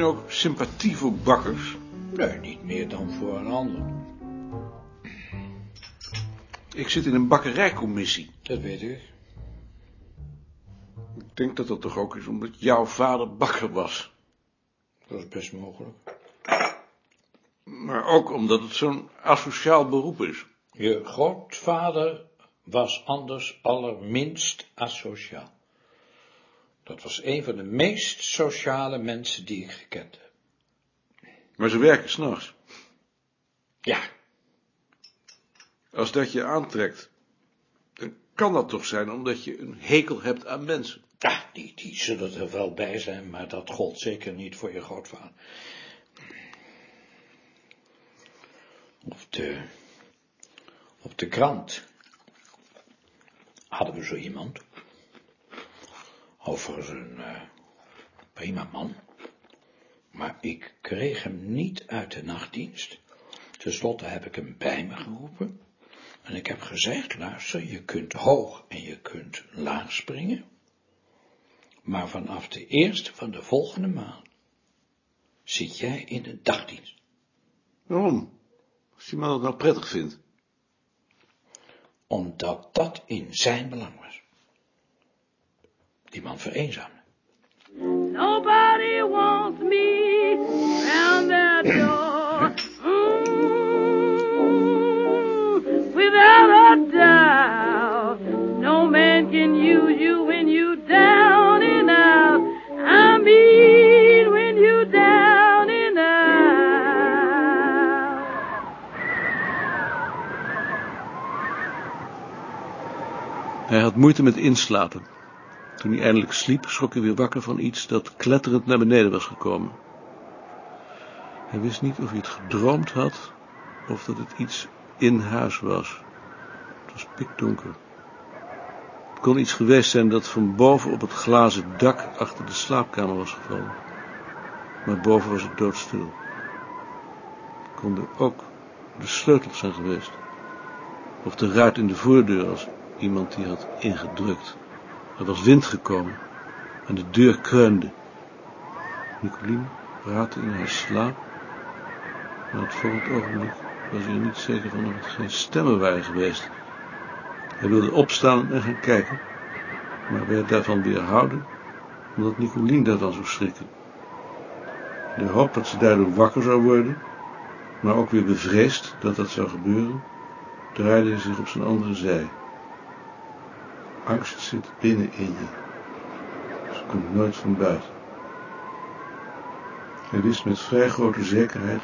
Je nou ook sympathie voor bakkers? Nee, niet meer dan voor een ander. Ik zit in een bakkerijcommissie. Dat weet ik. Ik denk dat dat toch ook is omdat jouw vader bakker was. Dat is best mogelijk. Maar ook omdat het zo'n asociaal beroep is. Je grootvader was anders allerminst asociaal. Dat was een van de meest sociale mensen die ik gekend heb. Maar ze werken s'nachts. Ja, Als dat je aantrekt, dan kan dat toch zijn omdat je een hekel hebt aan mensen. ja die, die zullen er wel bij zijn, maar dat gold zeker niet voor je grootvader. Op de, op de krant hadden we zo iemand. Overigens een eh, prima man. Maar ik kreeg hem niet uit de nachtdienst. Ten slotte heb ik hem bij me geroepen. En ik heb gezegd, luister, je kunt hoog en je kunt laag springen. Maar vanaf de eerste van de volgende maand zit jij in de dagdienst. Waarom? Als die man het nou prettig vindt. Omdat dat in zijn belang was. Die man vereenzaamde. Nobody wants me round that door. Mm, without a doubt, no man can use you when you down and out. I mean when you down and out. Hij had moeite met inslapen. Toen hij eindelijk sliep, schrok hij weer wakker van iets dat kletterend naar beneden was gekomen. Hij wist niet of hij het gedroomd had, of dat het iets in huis was. Het was pikdonker. Het kon iets geweest zijn dat van boven op het glazen dak achter de slaapkamer was gevallen. Maar boven was het doodstil. Het konden ook de sleutels zijn geweest. Of de ruit in de voordeur als iemand die had ingedrukt. Er was wind gekomen en de deur kreunde. Nicolien praatte in haar slaap, maar het volgende ogenblik was hij er niet zeker van of het geen stemmen waren geweest. Hij wilde opstaan en gaan kijken, maar werd daarvan weerhouden, omdat Nicolien daarvan zou schrikken. De hoop dat ze daardoor wakker zou worden, maar ook weer bevreesd dat dat zou gebeuren, draaide hij zich op zijn andere zij. Angst zit binnen in je. Ze komt nooit van buiten. Hij wist met vrij grote zekerheid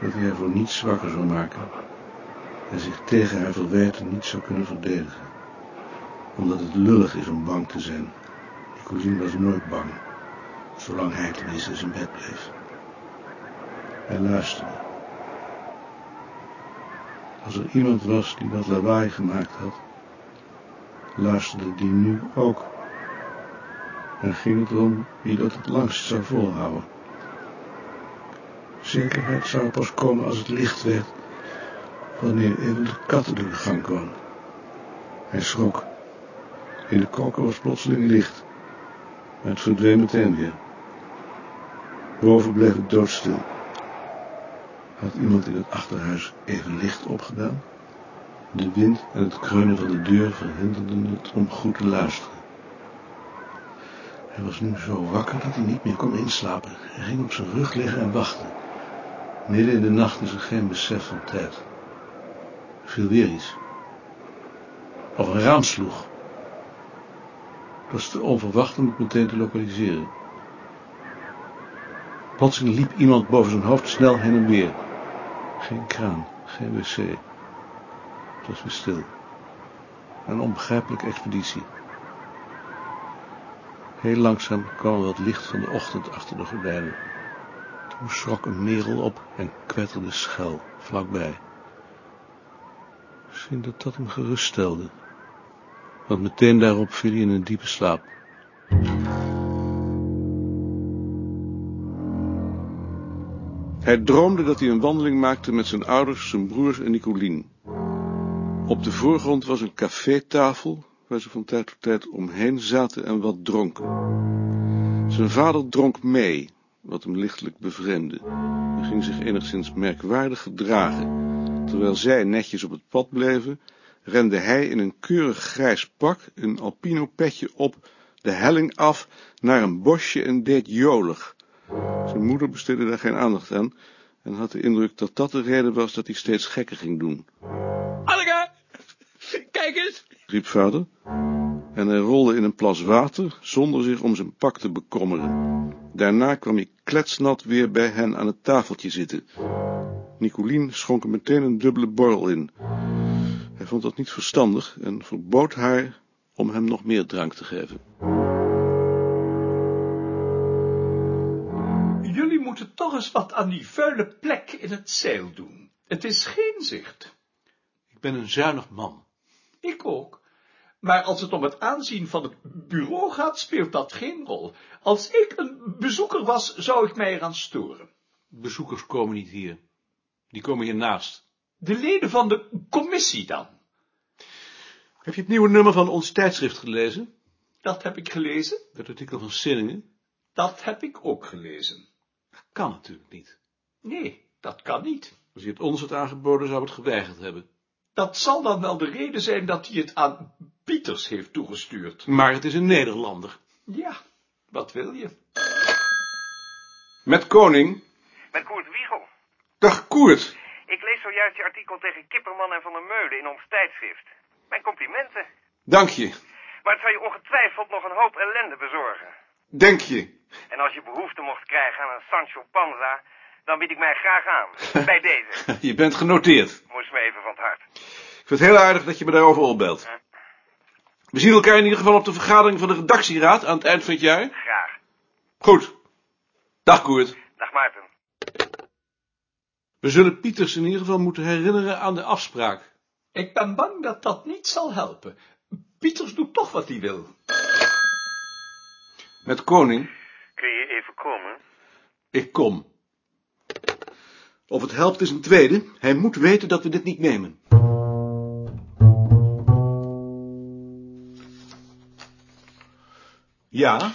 dat hij haar voor niets zwakker zou maken en zich tegen haar verwijten niet zou kunnen verdedigen. Omdat het lullig is om bang te zijn. Nicolien was nooit bang, zolang hij tenminste in zijn bed bleef. Hij luisterde. Als er iemand was die dat lawaai gemaakt had, luisterde die nu ook. En ging het erom wie dat het langst zou volhouden. Zekerheid zou pas komen als het licht werd, wanneer even de katten door de gang kwamen. Hij schrok. In de koker was plotseling licht, maar het verdween meteen weer. Boven bleef het doodstil. Had iemand in het achterhuis even licht opgedaan? De wind en het kreunen van de deur verhinderden het om goed te luisteren. Hij was nu zo wakker dat hij niet meer kon inslapen. Hij ging op zijn rug liggen en wachtte. Midden in de nacht is er geen besef van tijd. Viel weer iets. Of een raam sloeg. Het was te onverwacht om het meteen te lokaliseren. Plotseling liep iemand boven zijn hoofd snel heen en weer. Geen kraan, geen wc. Het was weer stil. Een onbegrijpelijke expeditie. Heel langzaam kwam er wat licht van de ochtend achter de gordijnen. Toen schrok een merel op en kwetterde schel, vlakbij. Misschien dat dat hem geruststelde. Want meteen daarop viel hij in een diepe slaap. Hij droomde dat hij een wandeling maakte met zijn ouders, zijn broers en Nicolien. Op de voorgrond was een cafétafel, waar ze van tijd tot tijd omheen zaten en wat dronken. Zijn vader dronk mee, wat hem lichtelijk bevreemdde. Hij ging zich enigszins merkwaardig gedragen. Terwijl zij netjes op het pad bleven, rende hij in een keurig grijs pak, een alpino petje op, de helling af naar een bosje en deed jolig. Zijn moeder besteedde daar geen aandacht aan en had de indruk dat dat de reden was dat hij steeds gekker ging doen. Riep vader, en hij rolde in een plas water zonder zich om zijn pak te bekommeren. Daarna kwam hij kletsnat weer bij hen aan het tafeltje zitten. Nicolien schonk hem meteen een dubbele borrel in. Hij vond dat niet verstandig en verbood haar om hem nog meer drank te geven. Jullie moeten toch eens wat aan die vuile plek in het zeil doen. Het is geen zicht. Ik ben een zuinig man. Ik ook. Maar als het om het aanzien van het bureau gaat, speelt dat geen rol. Als ik een bezoeker was, zou ik mij eraan storen. Bezoekers komen niet hier. Die komen hiernaast. De leden van de commissie dan. Heb je het nieuwe nummer van ons tijdschrift gelezen? Dat heb ik gelezen. Het artikel van Sinningen? Dat heb ik ook gelezen. Kan natuurlijk niet. Nee, dat kan niet. Als hij het ons had aangeboden, zou het geweigerd hebben. Dat zal dan wel de reden zijn dat hij het aan Pieters heeft toegestuurd. Maar het is een Nederlander. Ja, wat wil je? Met koning. Met Koert Wiegel. Dag Koert. Ik lees zojuist je artikel tegen Kipperman en Van der Meulen in ons tijdschrift. Mijn complimenten. Dank je. Maar het zal je ongetwijfeld nog een hoop ellende bezorgen. Denk je. En als je behoefte mocht krijgen aan een Sancho Panza, dan bied ik mij graag aan. Bij deze. Je bent genoteerd. Moest me even van het hart. Ik vind het heel aardig dat je me daarover opbelt. We zien elkaar in ieder geval op de vergadering van de redactieraad aan het eind van het jaar. Graag. Goed. Dag Koert. Dag Maarten. We zullen Pieters in ieder geval moeten herinneren aan de afspraak. Ik ben bang dat dat niet zal helpen. Pieters doet toch wat hij wil. Met koning. Kun je even komen? Ik kom. Of het helpt is een tweede. Hij moet weten dat we dit niet nemen. Ja?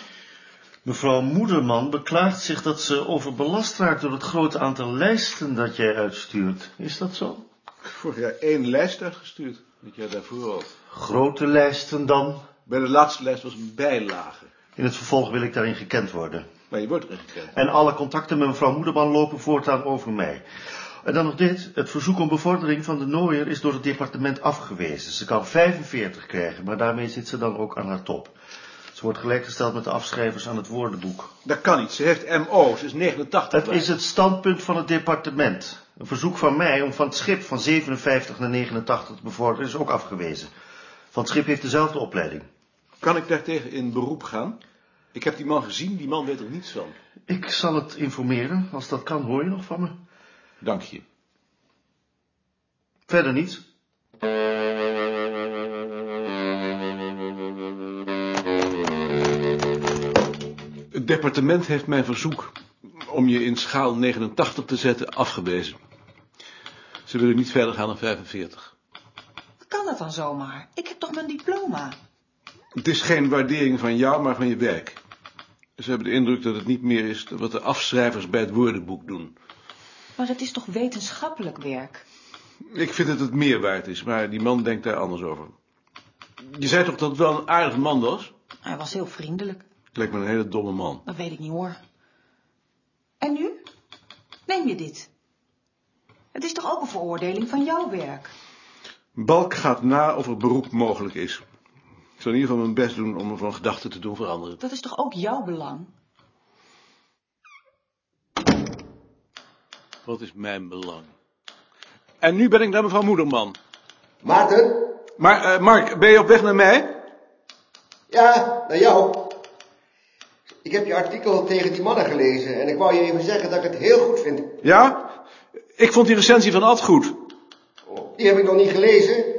Mevrouw Moederman beklaagt zich dat ze overbelast raakt door het grote aantal lijsten dat jij uitstuurt. Is dat zo? Vorig jaar één lijst uitgestuurd. Het jaar daarvoor al. Grote lijsten dan? Bij de laatste lijst was een bijlage. In het vervolg wil ik daarin gekend worden. Maar je wordt erin. En alle contacten met mevrouw Moederman lopen voortaan over mij. En dan nog dit. Het verzoek om bevordering van de Nooier is door het departement afgewezen. Ze kan 45 krijgen, maar daarmee zit ze dan ook aan haar top. Ze wordt gelijkgesteld met de afschrijvers aan het woordenboek. Dat kan niet. Ze heeft MO. Ze is 89. Dat is het standpunt van het departement. Een verzoek van mij om van het schip van 57 naar 89 te bevorderen is ook afgewezen. Van het schip heeft dezelfde opleiding. Kan ik daartegen in beroep gaan? Ik heb die man gezien. Die man weet er niets van. Ik zal het informeren. Als dat kan, hoor je nog van me. Dank je. Verder niets. Het departement heeft mijn verzoek om je in schaal 89 te zetten afgewezen. Ze willen niet verder gaan dan 45. Kan dat dan zomaar? Ik heb toch mijn diploma? Het is geen waardering van jou, maar van je werk. Ze hebben de indruk dat het niet meer is wat de afschrijvers bij het woordenboek doen. Maar het is toch wetenschappelijk werk? Ik vind dat het meer waard is, maar die man denkt daar anders over. Je zei toch dat het wel een aardige man was? Hij was heel vriendelijk. Het lijkt me een hele domme man. Dat weet ik niet hoor. En nu? Neem je dit? Het is toch ook een veroordeling van jouw werk? Balk gaat na of er beroep mogelijk is. Ik zal in ieder geval mijn best doen om me van gedachten te doen veranderen. Dat is toch ook jouw belang? Wat is mijn belang? En nu ben ik naar mevrouw Moederman. Maarten? Maar, eh, Mark, ben je op weg naar mij? Ja, naar jou. Ik heb je artikel tegen die mannen gelezen en ik wou je even zeggen dat ik het heel goed vind. Ja? Ik vond die recensie van Ad goed. Die heb ik nog niet gelezen.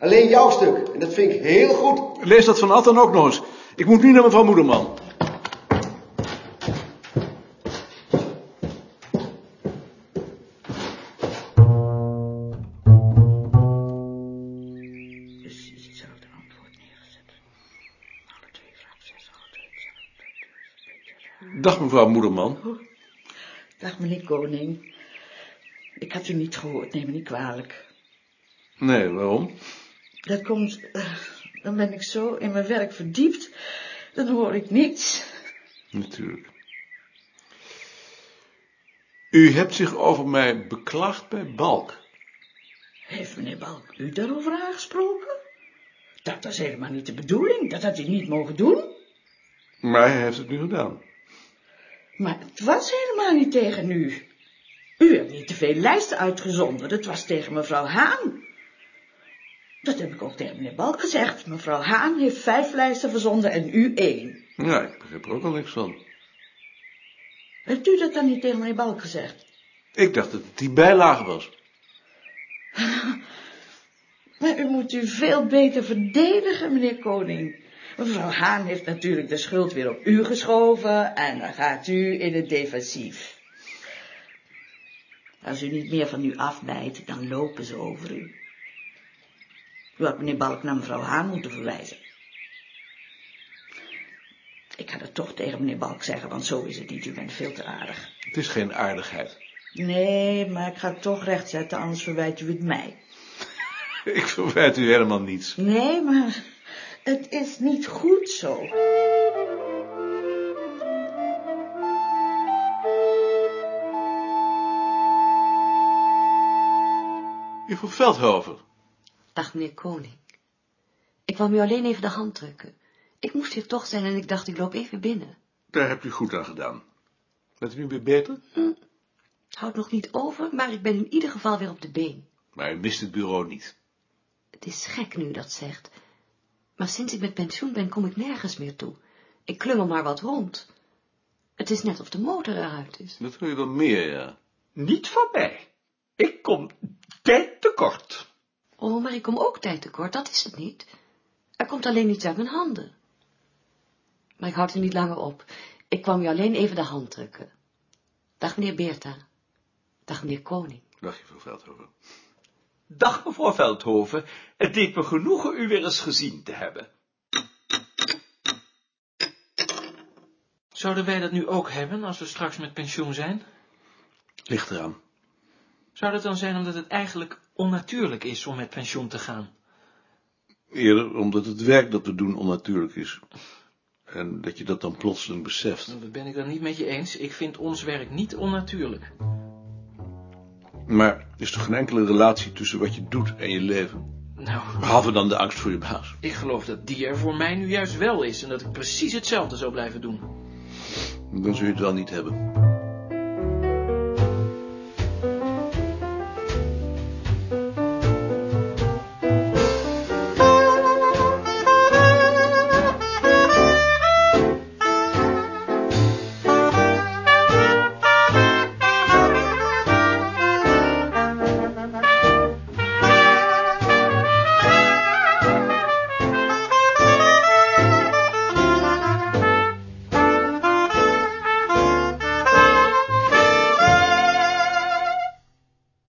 Alleen jouw stuk. En dat vind ik heel goed. Lees dat van Ad dan ook nog eens. Ik moet nu naar mevrouw Moederman. Precies hetzelfde antwoord neergezet. Alle twee vraag 6, alle twee hetzelfde. Dag mevrouw Moederman. Dag meneer Koning. Ik had u niet gehoord, neem me niet kwalijk. Nee, waarom? Dat komt, eh, dan ben ik zo in mijn werk verdiept, dan hoor ik niets. Natuurlijk. U hebt zich over mij beklaagd bij Balk. Heeft meneer Balk u daarover aangesproken? Dat was helemaal niet de bedoeling, dat had u niet mogen doen. Maar hij heeft het nu gedaan. Maar het was helemaal niet tegen u. U hebt niet te veel lijsten uitgezonden, het was tegen mevrouw Haan. Dat heb ik ook tegen meneer Balk gezegd. Mevrouw Haan heeft vijf lijsten verzonden en u één. Ja, ik begrijp er ook al niks van. Heeft u dat dan niet tegen meneer Balk gezegd? Ik dacht dat het die bijlage was. Maar u moet u veel beter verdedigen, meneer Koning. Mevrouw Haan heeft natuurlijk de schuld weer op u geschoven en dan gaat u in het defensief. Als u niet meer van u afbijt, dan lopen ze over u. U had meneer Balk naar mevrouw Haan moeten verwijzen. Ik ga het toch tegen meneer Balk zeggen, want zo is het niet. U bent veel te aardig. Het is geen aardigheid. Nee, maar ik ga het toch rechtzetten, anders verwijt u het mij. Ik verwijt u helemaal niets. Nee, maar het is niet goed zo. Juffrouw Veldhoven. Dag, meneer Koning. Ik wou u alleen even de hand drukken. Ik moest hier toch zijn en ik dacht, ik loop even binnen. Daar hebt u goed aan gedaan. Bent u nu weer beter? Houd nog niet over, maar ik ben in ieder geval weer op de been. Maar u mist het bureau niet. Het is gek nu u dat zegt. Maar sinds ik met pensioen ben, kom ik nergens meer toe. Ik klungel maar wat rond. Het is net of de motor eruit is. Dat wil je wel meer, ja. Niet van mij. Ik kom tijd tekort. Oh, maar ik kom ook tijd tekort, dat is het niet. Er komt alleen iets uit mijn handen. Maar ik houd er niet langer op. Ik kwam u alleen even de hand drukken. Dag, meneer Beerta. Dag, meneer Koning. Dag, juffrouw Veldhoven. Dag, mevrouw Veldhoven. Het deed me genoegen u weer eens gezien te hebben. Zouden wij dat nu ook hebben, als we straks met pensioen zijn? Ligt eraan. Zou dat dan zijn omdat het eigenlijk onnatuurlijk is om met pensioen te gaan? Eerder omdat het werk dat we doen onnatuurlijk is. En dat je dat dan plotseling beseft. Nou, Dat ben ik dan niet met je eens. Ik vind ons werk niet onnatuurlijk. Maar er is toch geen enkele relatie tussen wat je doet en je leven? Nou, Behalve dan de angst voor je baas. ik geloof dat die er voor mij nu juist wel is en dat ik precies hetzelfde zou blijven doen. Dan zul je het wel niet hebben.